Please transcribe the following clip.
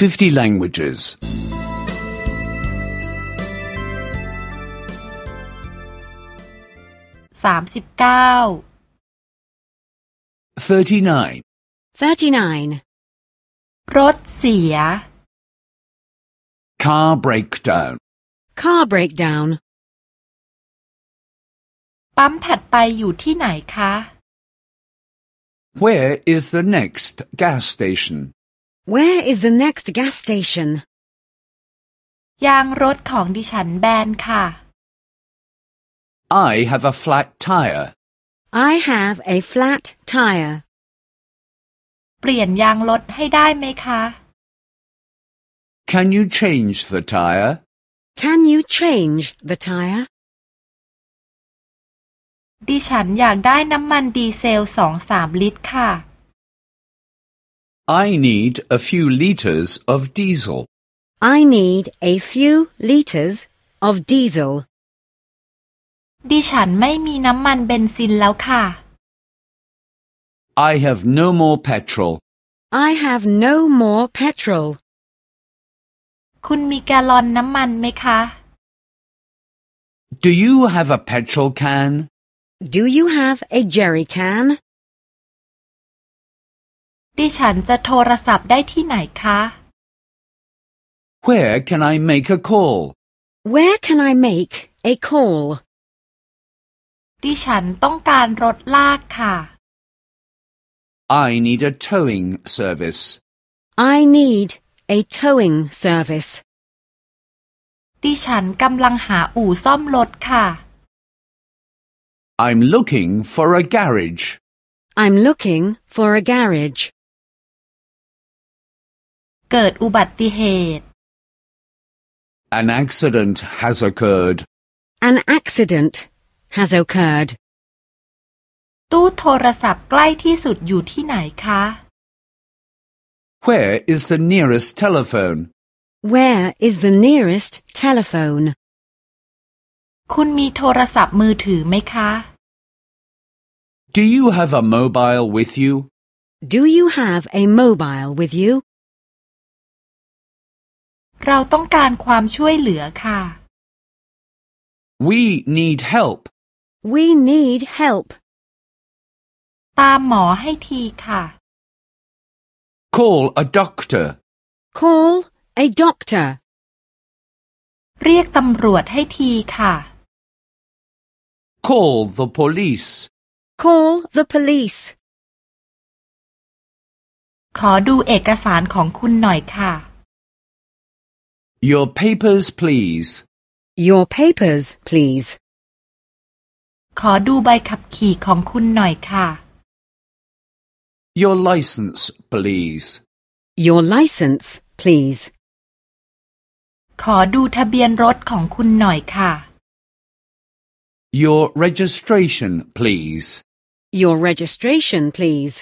50 languages. สามสิบเก้า 39. 39. รถเสีย Car breakdown. Car breakdown. ปั๊มถัดไปอยู่ที่ไหนคะ Where is the next gas station? Where is the next gas station? ยางรถของดิฉันแบนค่ะ I have a flat tire. I have a flat tire. เปลี่ยนยางรถให้ได้ไหมคะ Can you change the tire? Can you change the tire? ดิฉันอยากได้น้ำมันดีเซลสองสามลิตรค่ะ I need a few liters of diesel. I need a few liters of diesel. ดิฉันไม่มีน้ำมันเบนซินแล้วค่ะ I have no more petrol. I have no more petrol. คุณมีแกลลอนน้ำมันไหมคะ Do you have a petrol can? Do you have a jerry can? ดิฉันจะโทรศัพท์ได้ที่ไหนคะ Where can I make a call? Where can I make a call? ดิฉันต้องการรถลากค่ะ I need a towing service. I need a towing service. ดิฉันกำลังหาอู่ซ่อมรถค่ะ I'm looking for a garage. I'm looking for a garage. เกิดอุบัติเหตุ An accident has occurred. An accident has occurred. ตู้โทรศัพท์ใกล้ที่สุดอยู่ที่ไหนคะ Where is the nearest telephone? Where is the nearest telephone? คุณมีโทรศัพท์มือถือไหมคะ Do you have a mobile with you? Do you have a mobile with you? เราต้องการความช่วยเหลือค่ะ We need help. We need help. ตามหมอให้ทีค่ะ Call a doctor. Call a doctor. เรียกตำรวจให้ทีค่ะ Call the police. Call the police. ขอดูเอกสารของคุณหน่อยค่ะ Your papers, please. Your papers, please. ขอดูใบขับขี่ของคุณหน่อยค่ะ Your license, please. Your license, please. ขอดูทะเบียนรถของคุณหน่อยค่ะ Your registration, please. Your registration, please.